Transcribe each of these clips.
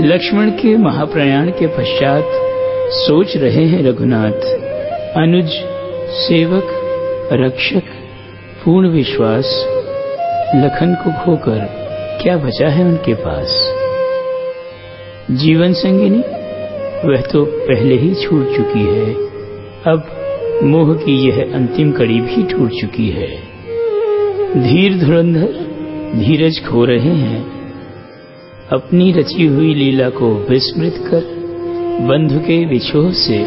लक्ष्मण के महाप्रयाण के पश्चात सोच रहे हैं रघुनाथ। अनुज, सेवक, रक्षक, पूर्ण विश्वास, लखन को खोकर क्या बचा है उनके पास? जीवन संगिनी, वह तो पहले ही छूट चुकी है। अब मोह की यह अंतिम कड़ी भी टूट चुकी है। धीर धुरंधर, धीरज खो रहे हैं। अपनी रची हुई लीला को विस्मृत कर बंधु के विछोह से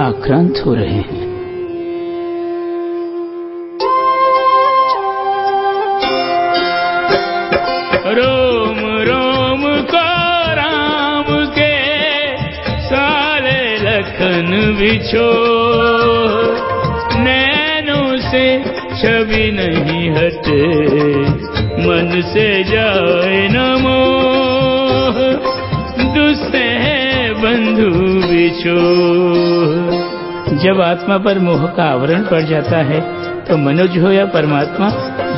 आक्रांत हो रहे हैं। लखन बिछो नैनों से छवि नहीं हटे। मन से जाए नमो है बंधु बिछो। जब आत्मा पर मोह का आवरण पड़ जाता है तो मनुज हो या परमात्मा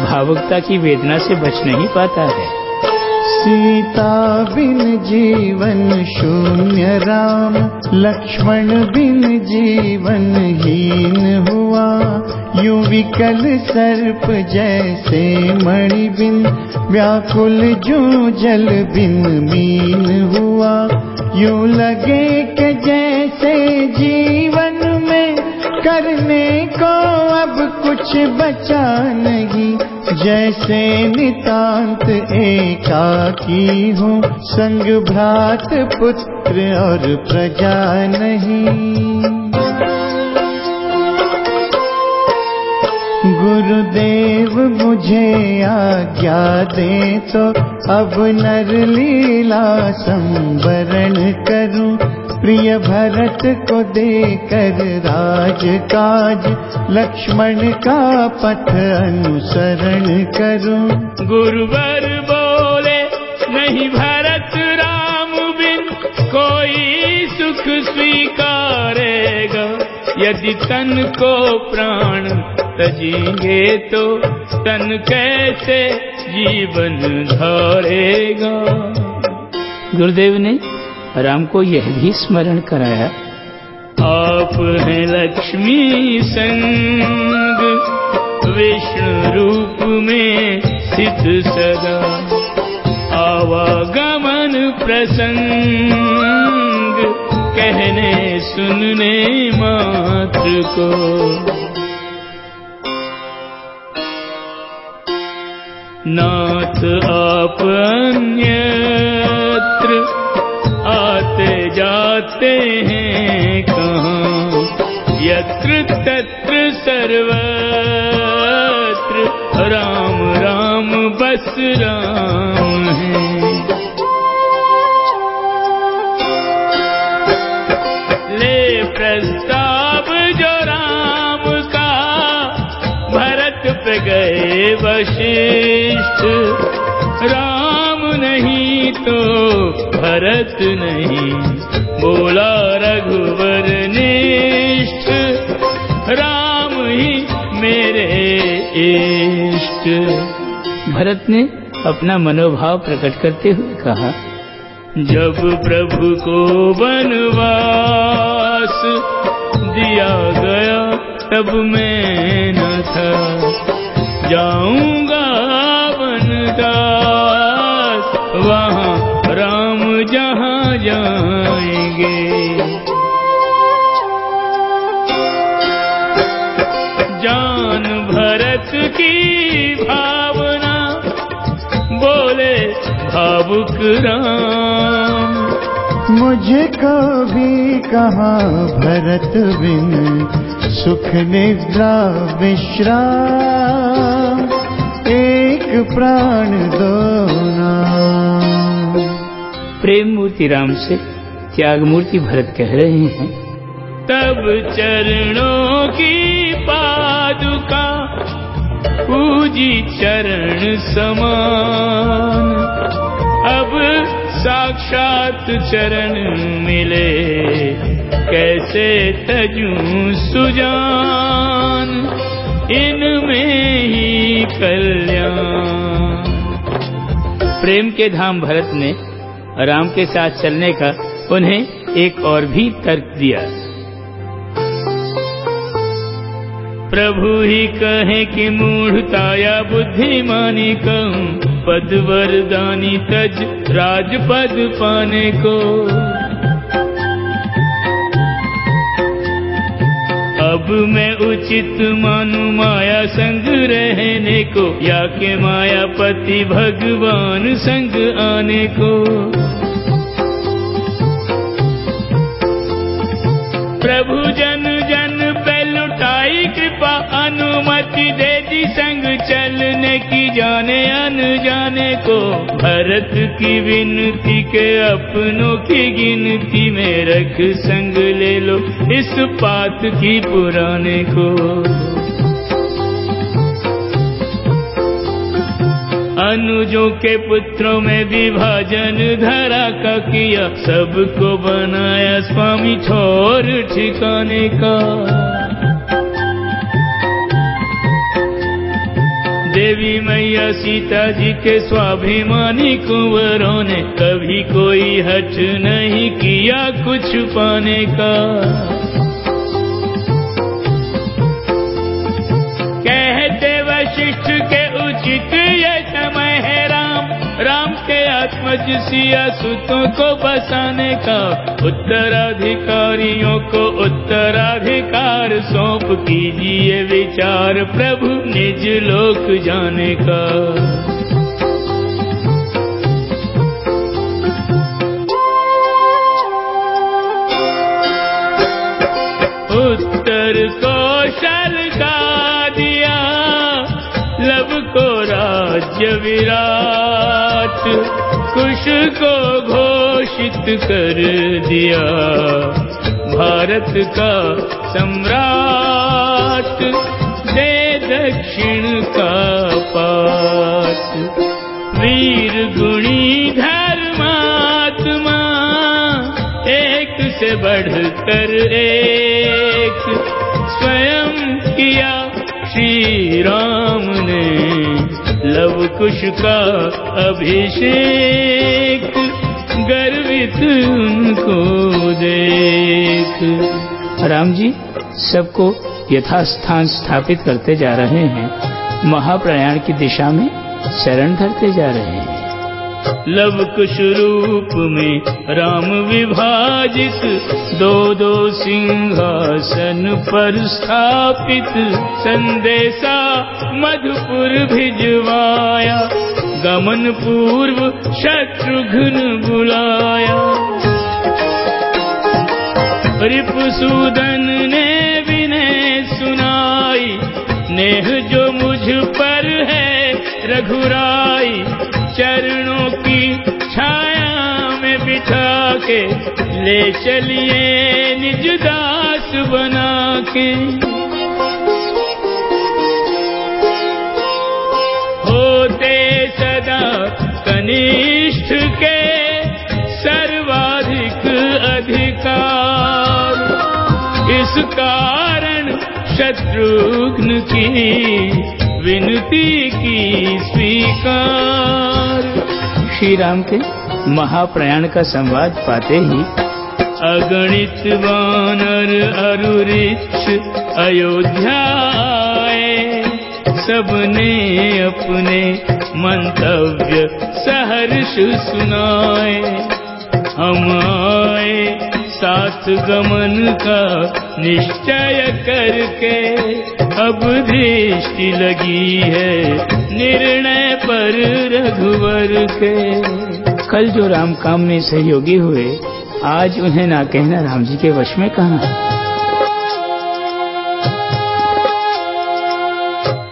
भावुकता की वेदना से बच नहीं पाता है। सीता बिन जीवन शून्य राम लक्ष्मण बिन जीवन हीन हुआ। यू विकल सर्प जैसे मणि बिन व्याकुल जो जल बिन मीन हुआ। यू लगे के जैसे जीवन करने को अब कुछ बचा नहीं। जैसे नितांत एकाकी हूँ, संग भ्रात पुत्र और प्रजा नहीं। गुरुदेव मुझे आज्ञा दे तो अब नर लीला संवरण करूँ। प्रिय भरत को देकर राज काज लक्ष्मण का पथ अनुसरण करूँ। गुरुवर बोले नहीं भरत राम बिन कोई सुख स्वीकारेगा। यदि तन को प्राण तजेंगे तो तन कैसे जीवन धारेगा? गुरुदेव ने राम को यह भी स्मरण कराया। आप हैं लक्ष्मी संग, विष्णु रूप में स्थित सदा। आवागमन प्रसंग, कहने सुनने मात्र को। नाथ आप अन्यत्र जाते हैं कहाँ? यत्र तत्र सर्वत्र राम राम बस राम है। ले प्रस्ताव जो राम का, भरत पे गए वशिष्ठ। राम नहीं तो भरत नहीं। बोला रघुवर निष्ठ राम ही मेरे इष्ट। भरत ने अपना मनोभाव प्रकट करते हुए कहा जब प्रभु को वनवास दिया गया तब मैं न था। जाऊँगा वनदास वहाँ राम जहाँ जाएँगे। जान भरत की भावना, बोले भावुक राम। मुझको भी कहा, भरत बिन सुख निद्रा विश्राम। एक प्राण दो प्रेम मूर्ति राम से त्याग मूर्ति भरत कह रहे हैं। तब चरणों की पादुका पूजी चरण समान। अब साक्षात चरण मिले कैसे तजूं सुजान इनमें ही कल्याण। प्रेम के धाम भरत ने राम के साथ चलने का उन्हें एक और भी तर्क दिया। प्रभु ही कहे कि मूढ़ता या बुद्धिमानी कहूँ पद वरदानी तज राजपद पाने को। अब मैं उचित मानू माया संग रहने को, या के मायापति भगवान संग आने को। प्रभु जन जन अनुमति दे दी संग चलने की, जाने अन जाने को। भरत की विनती के अपनों की गिनती में रख संग ले लो इस बात की पुराने को। अनुजों के पुत्रों में विभाजन धरा का किया, सबको बनाया स्वामी छोर ठिकाने का। देवी मैया सीता जी के स्वाभिमानी कुंवरों ने कभी कोई हट नहीं किया कुछ पाने का। कहते वशिष्ठ के उचित ये समय है राम के आत्मज सिया सुतों को बसाने का, उत्तराधिकारियों को उत्तराधिकार सौंप कीजिए विचार प्रभु निज लोक जाने का। उत्तर कौशल का दिया लब को राज्य विराट कुश को घोषित कर दिया। भारत का सम्राट दे दक्षिण का पाठ। वीर गुणी धर्मात्मा, एक से बढ़कर एक। स्वयं किया श्री राम ने लव कुश का अभिषेक, गर्वित उनको देख। राम जी, सबको यथास्थान स्थापित करते जा रहे हैं। महाप्रयाण की दिशा में शरण धरते जा रहे हैं। लव कुश रूप में राम विभाजित दो दो सिंहासन पर स्थापित संदेशा मधुपुर भिजवाया गमन पूर्व शत्रुघ्न बुलाया। रिपुसूदन ने विनय सुनाई नेह जो मुझ पर है रघुराई चरणों की छाया में बिठा के ले चलिए निज दास बना के। होते सदा कनिष्ठ के सर्वाधिक अधिकार। इस कारण शत्रुघ्न की विनती की स्वीकार। श्री राम के महाप्रयाण का संवाद पाते ही अगणित वानर अरुरिक्ष अयोध्या सबने अपने मंतव्य सहर्ष सुनाए। हम आए साथ गमन का निश्चय करके अब दृष्टि लगी है निर्णय पर रघुवर के। कल जो राम काम में सहयोगी हुए आज उन्हें ना कहना राम जी के वश में कहा।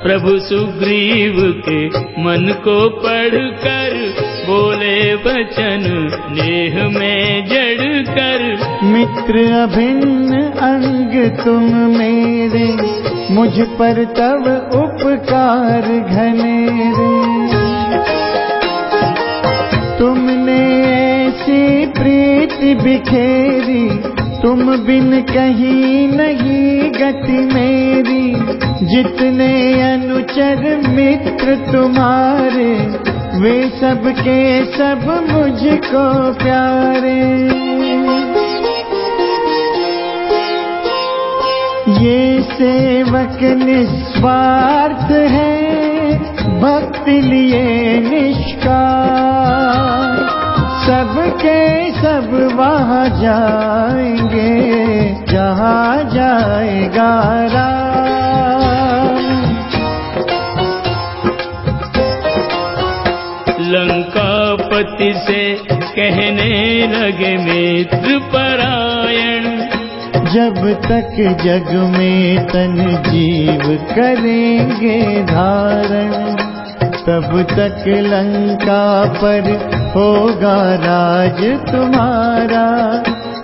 प्रभु सुग्रीव के मन को पढ़कर बोले वचन नेह में जड़ कर। मित्र अभिन्न अंग तुम मेरे, मुझ पर तब उपकार घनेरे। तुमने ऐसी प्रीति बिखेरी, तुम बिन कहीं नहीं गति मेरी। जितने अनुचर मित्र तुम्हारे वे सब के सब मुझको प्यारे। ये सेवक निस्वार्थ है, भक्ति लिए निष्कार। सबके सब वहाँ जाएँगे, जहाँ जाएगा राम लंकापति से कहने लगे मित्र परायण। जब तक जग में तन जीव करेंगे धारण तब तक लंका पर होगा राज तुम्हारा।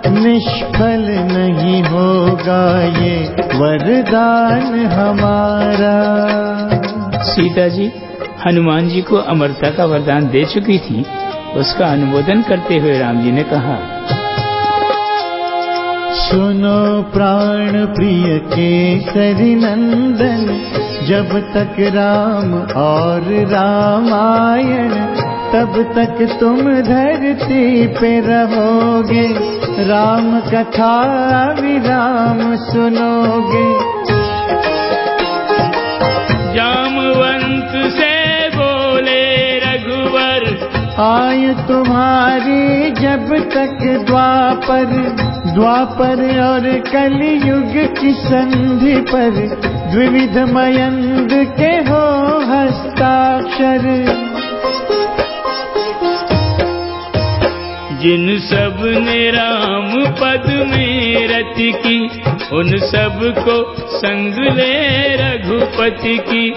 निष्फल नहीं होगा ये वरदान हमारा। सीता जी हनुमान जी को अमरता का वरदान दे चुकी थी, उसका अनुमोदन करते हुए राम जी ने कहा, सुनो प्राण प्रिय केसरी नंदन, जब तक राम और रामायण, तब तक तुम धरती पे रहोगे, राम कथा विराम सुनोगे। आय तुम्हारी जब तक द्वापर द्वापर और कलयुग की संधि पर द्विविध मयंग के हो हस्ताक्षर। जिन सबने राम पद में रति की, उन सबको संग ले रघुपति की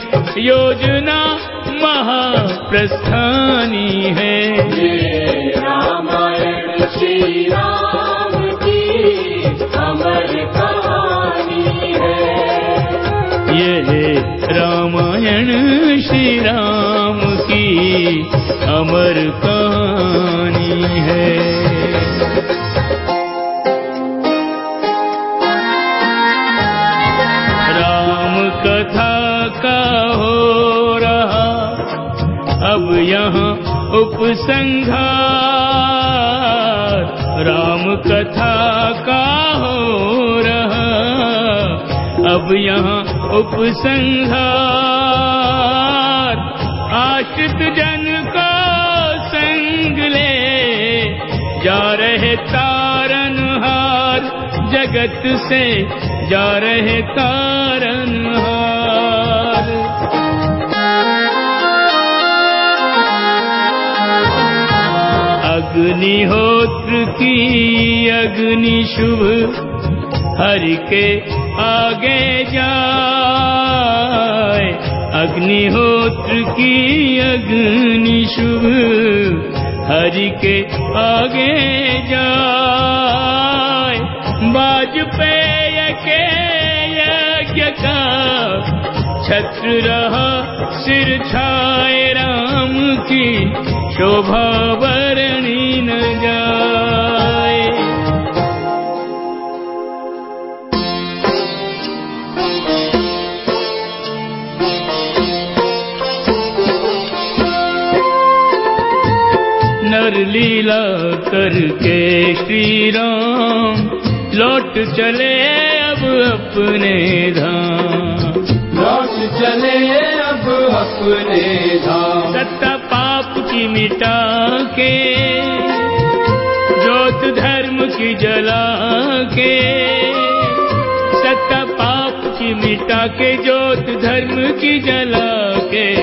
योजना महाप्रस्थानी है। रामायण श्री राम की अमर कहानी है। ये रामायण श्री राम की अमर कहानी है। यहाँ उपसंहार राम कथा का हो रहा। अब यहाँ उपसंहार, आश्रित जन को संग ले। जा रहे तारनहार, जगत से जा रहे तारनहार। अग्निहोत्र की अग्नि शुभ हरि के आगे जाए। अग्निहोत्र की अग्नि शुभ हरि के आगे जाए। वाजपेय के यज्ञ का छत्र रहा, सिर छाए राम की शोभा बरणी न जाए। नर लीला करके श्री राम लौट चले अब अपने धाम। लौट चले अब अपने मिटा के जोत धर्म की जला के सत्ता पाप की मिटा के जोत धर्म की जला के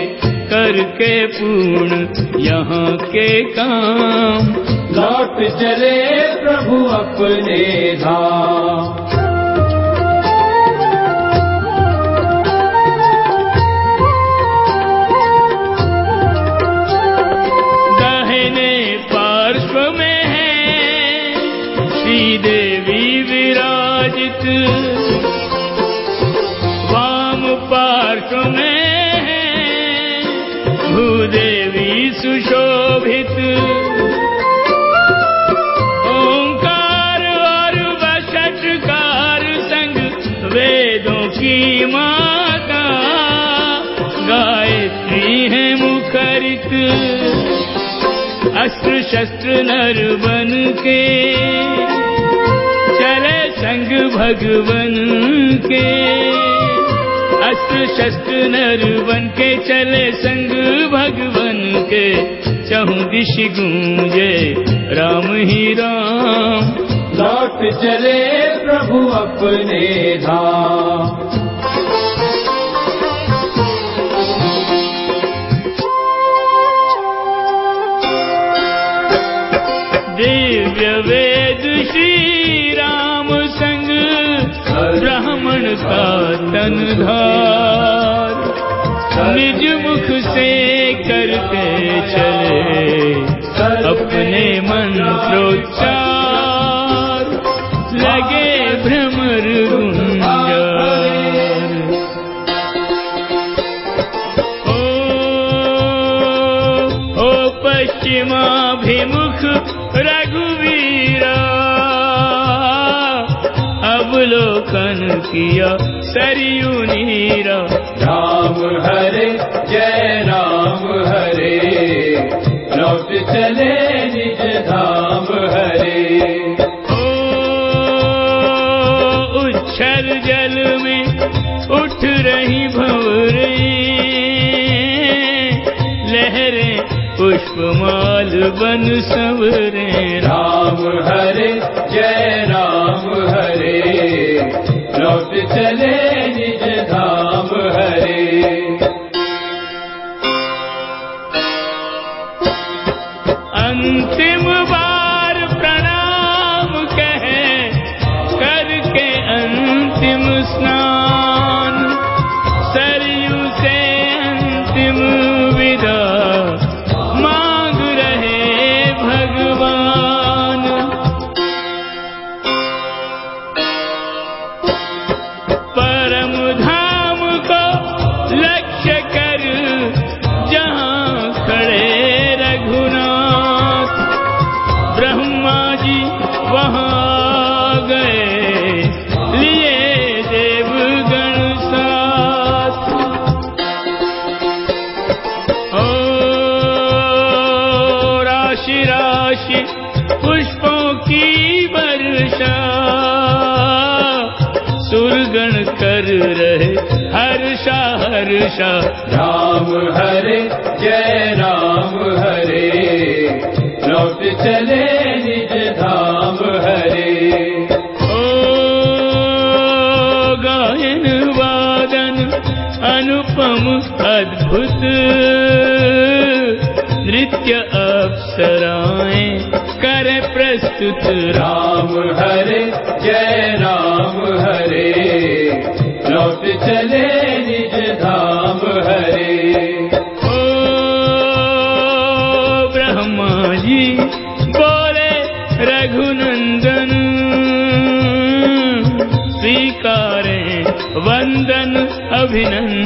करके पूर्ण यहाँ के काम। लौट चले प्रभु अपने धाम। वाम पार्श्व में है, भूदेवी सुशोभित। ओंकार और वषटकार संग वेदों की माता गायत्री है मुखरित। अस्त्र शस्त्र नर बन के भगवन के। अस्त्र शस्त्र नर बन के चले संग भगवन के। चहु दिश गूंजे, राम ही राम। लौट चले प्रभु अपने धाम। ब्राह्मण का तन धार। निज मुख से करते चले अपने मंत्रोच्चार अवलोकन किया सरयू नीरा। राम हरे जय राम हरे। लौट चले निज धाम हरे। ओ उच्छल जल में उठ रही भंवरे। लहरें पुष्पमाल बन संवरे राम हरे अंतिम बार प्रणाम कहे करके अंतिम स्नान। हर्षा राम हरे जय राम हरे। लौट चले निज धाम हरे। ओ गायन वादन अनुपम अद्भुत। नृत्य अप्सराएं करे प्रस्तुत। राम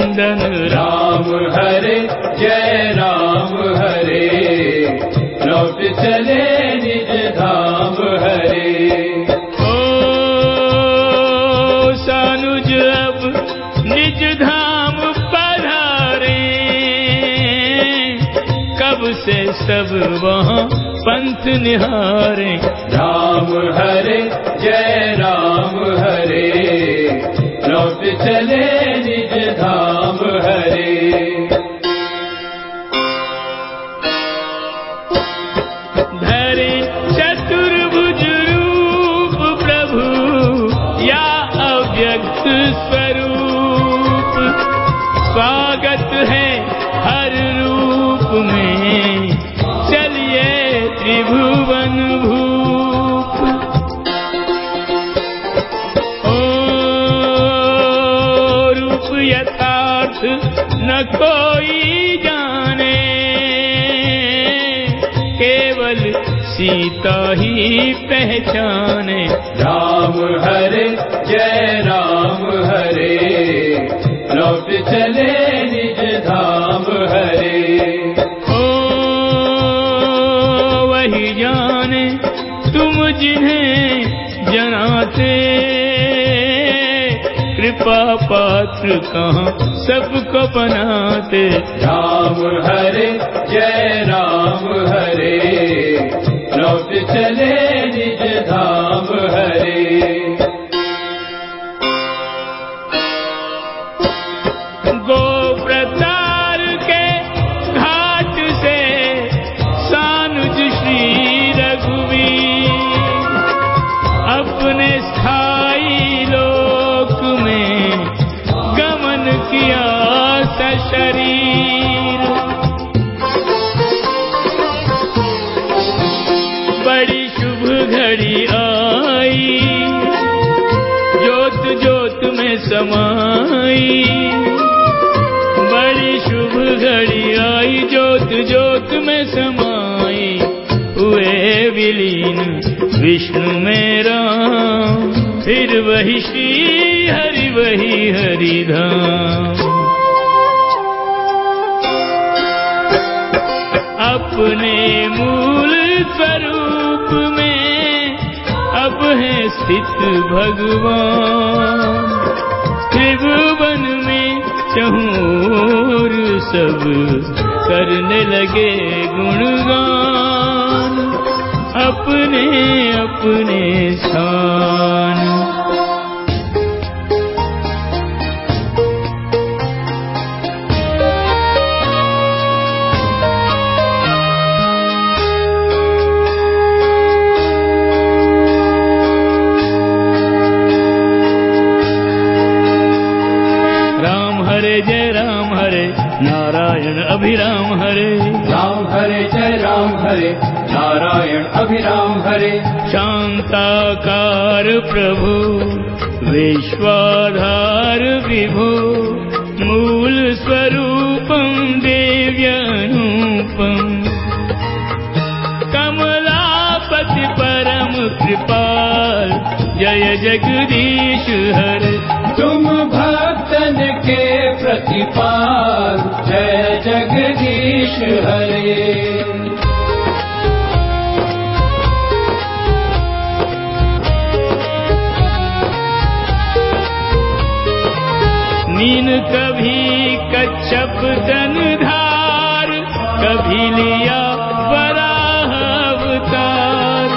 राम राम हरे, जय राम हरे। लौट चले निज धाम हरे। ओ सानुज, अब निज धाम पधारे। कब से सब वहाँ पंथ निहारे। राम हरे, जय राम हरे। लौट चले सीता ही पहचाने। राम हरे जय राम हरे। लौट चले निज धाम हरे। ओ वही जाने तुम जिन्हें जनाते। कृपा पात्र कहाँ सबको बनाते। राम हरे जय राम हरे। लौट चले निज धाम हरे। विलीन विष्णु में राम फिर वही श्री हरि, वही हरिधाम अपने मूल स्वरूप में अब है स्थित भगवान। त्रिभुवन में चहूर सब करने लगे गुणगान। अपने अपने स्थान राम हरे जय, राम हरे, नारायण अभिराम हरे। राम हरे जय, राम हरे, नारायण अभिराम हरे। शान्ताकार प्रभु विश्वाधार विभो मूल स्वरूपं देव्यनूपम् कमलापति परम कृपाल जय जगदीश हरे। तुम भक्तन के प्रतिपाल जय जगदीश हरे। तन धार कभी लिया वराह अवतार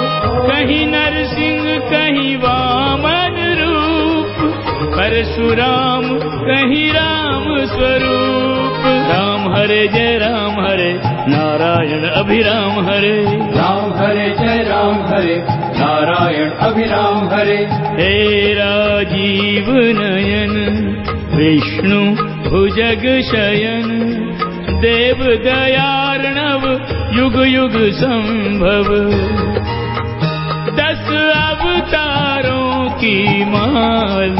कहीं नरसिंह कहीं वामन रूप परशुराम कहीं राम स्वरूप। राम हरे जय राम हरे नारायण अभिराम हरे। राम हरे जय राम हरे नारायण अभिराम हरे। हे राजीव नयन विष्णु भुजग शयन, देव दयार्णव, युग युग संभव। दस अवतारों की माल,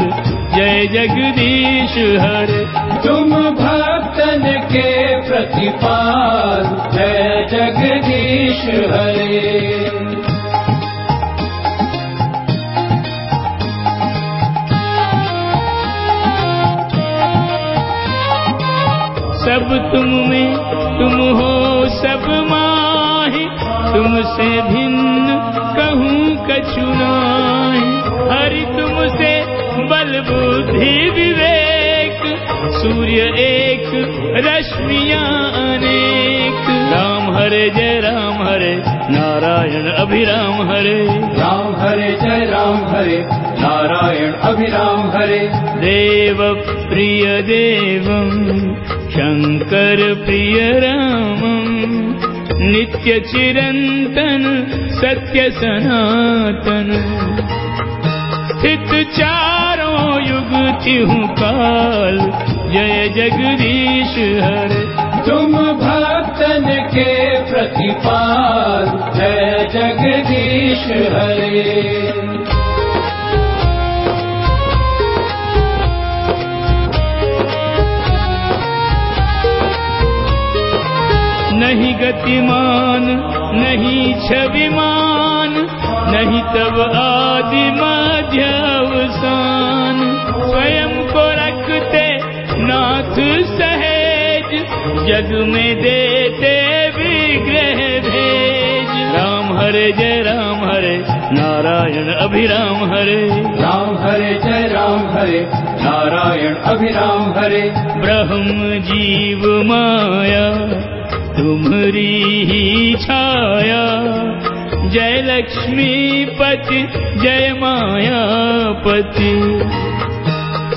जय जगदीश हरे। तुम भक्तन के प्रतिपाल, जय जगदीश हरे। सब तुम में तुम हो सब माहि तुमसे भिन्न कहूँ कछु नाहि। हरि तुमसे बल बुद्धि विवेक सूर्य एक रश्मियाँ अनेक। राम हरे जय राम हरे नारायण अभिराम हरे। राम हरे जय राम हरे नारायण अभिराम हरे। देव प्रिय देवम् शङ्कर प्रिय रामम् नित्य चिरन्तन सत्य सनातन। स्थित चारों काल जय जगदीश हरे। तुम भक्तन के प्रतिपाल जय जगदीश हरे नहीं गतिमान नहीं छविमान नहीं तब आदि मध्य अवसान। स्वयं को रखते नाथ सहेज जग में देते विग्रह भेज। राम हरे जय राम हरे नारायण अभिराम हरे। राम हरे जय राम हरे नारायण अभिराम हरे। ब्रह्म जीव माया छाया। जय लक्ष्मी पति जय मायापति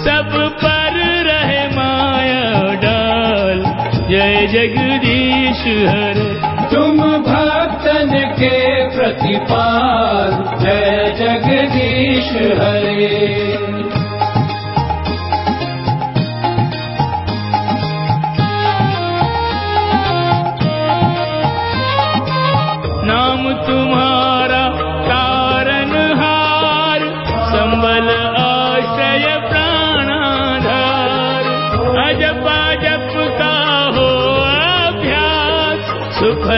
सब पर रहे माया डाल। जय जगदीश हरे। तुम भक्तन के प्रतिपाल। जय जगदीश हरे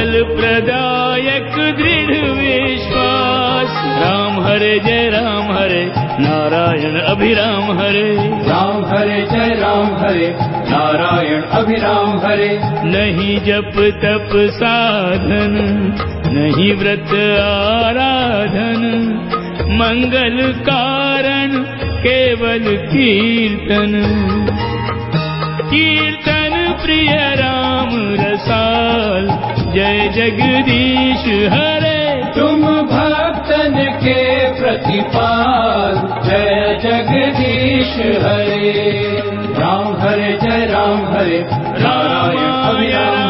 प्रदायक दृढ़ विश्वास। राम हरे जय राम हरे। नारायण अभिराम हरे। राम हरे जय राम हरे। नारायण अभिराम हरे। नहीं जप तप साधन नहीं व्रत आराधन। मंगल कारण केवल कीर्तन। कीर्तन प्रिय राम रसाल जय जगदीश हरे। तुम भक्तन के प्रतिपाल। जय जगदीश हरे। राम हरे जय राम हरे। राम हरे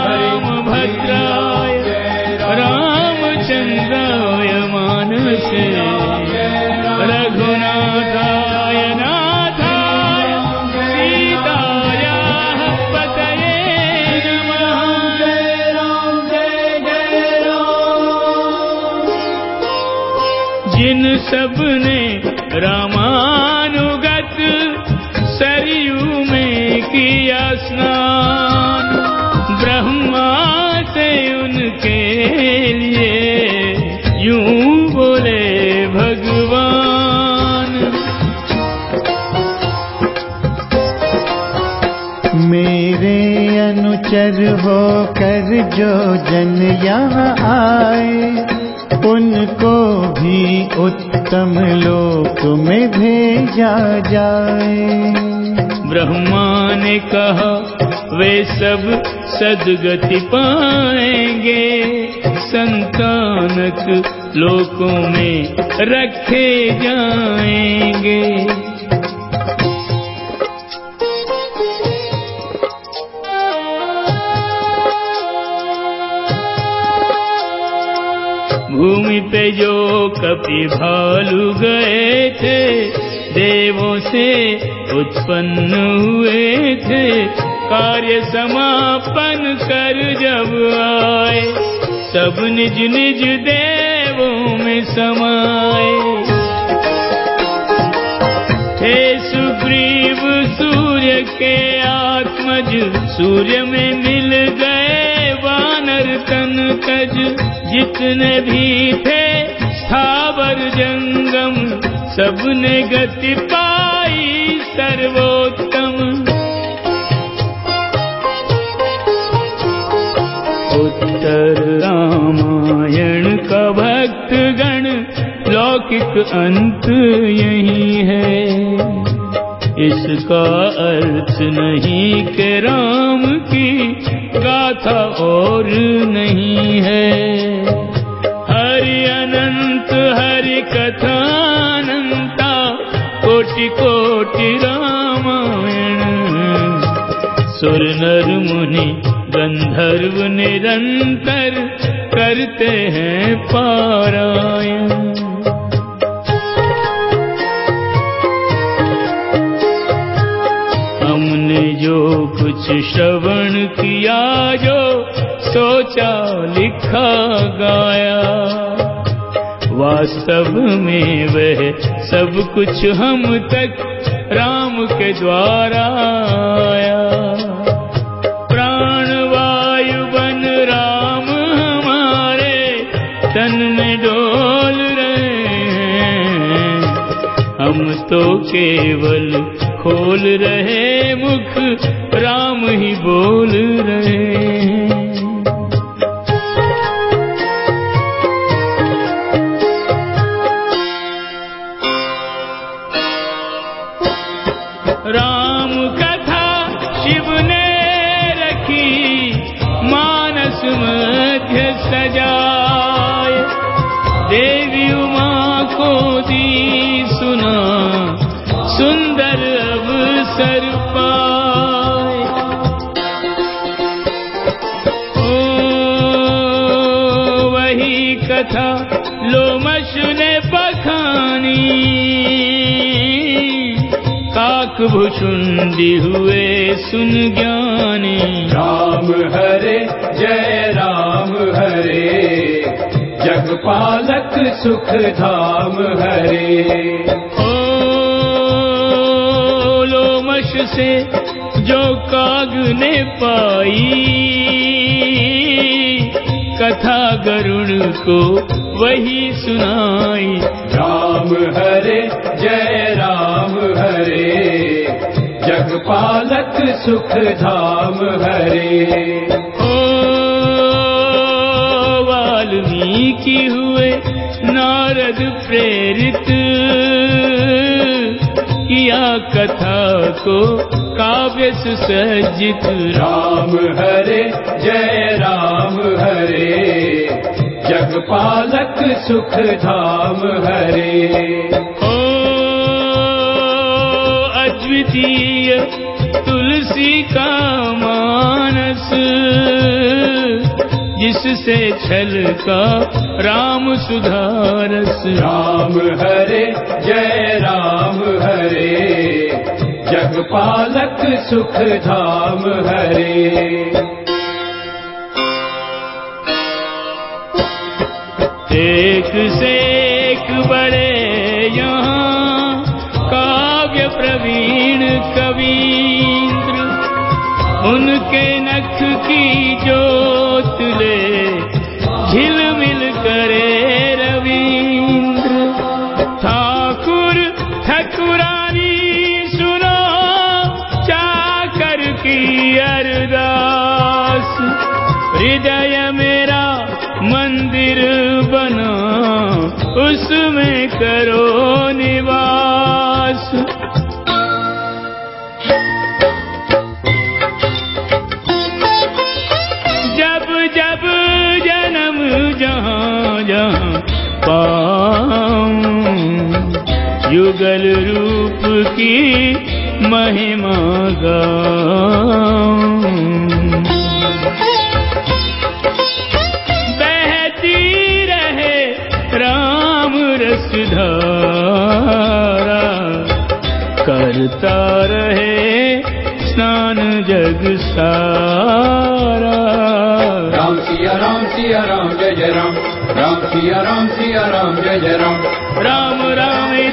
सबने रामानुगत सरयू में किया स्नान। ब्रह्मा से उनके लिए यूँ बोले भगवान। मेरे अनुचर होकर जो जन यहाँ आए उनको भी उत्तम लोक में भेजा जाए। ब्रह्मा ने कहा, वे सब सदगति पाएँगे। संतानक लोकों में रखे जाएँगे। भूमि पे जो कपि भालू गए थे, देवों से उत्पन्न हुए थे। कार्य समापन कर जब आए, सब निज निज देवों में समाए। हे सुग्रीव, सूर्य के आत्मज, सूर्य में मिल गए वानर तन तज जितने भी थे, स्थावर जंगम, सबने गति पाई सर्वोत्तम। उत्तर रामायण का भक्त गण लौकिक अंत यही है। इसका अर्थ नहीं कि राम गाथा और नहीं है। हरि अनंत, हरि कथानंता, कोटि कोटि रामायण। सुर नर मुनि गंधर्व निरंतर करते हैं पारायण। कुछ श्रवण किया जो सोचा लिखा गाया। वास्तव में वह सब कुछ हम तक राम के द्वारा आया। प्राण वायु बन राम हमारे तन में डोल रहे। हैं हम तो केवल खोल रहे मुख राम ही बोल रहे कथा लोमश ने बखानी काक भुषुंडी हुए सुन ज्ञानी। राम हरे जय राम हरे। जगपालक सुख धाम हरे। ओ लोमश से जो काग ने पाई। कथा गरुड़ को वही सुनाई। राम हरे जय राम हरे। जगपालक सुख धाम हरे। ओ वाल्मीकि हुए नारद प्रेरित किया कथा को काव्य सुसज्जित राम हरे, जय राम हरे। जगपालक सुख धाम हरे। ओ अद्वितीय तुलसी का मानस, जिससे छल का राम सुधारस। राम हरे, जय राम हरे। जगपालक सुख धाम हरे। एक से एक बड़े यहाँ काव्य प्रवीण कवींद्र, उनके नख की जोत ले उसमें करो निवास। जब जब जन्म जहाँ जहाँ पाऊँ युगल रूप की महिमा गाऊं। करता रहे स्नान जग सारा। राम सिया राम सिया राम जय जय राम। राम सिया राम सिया राम जय जय राम। राम रमे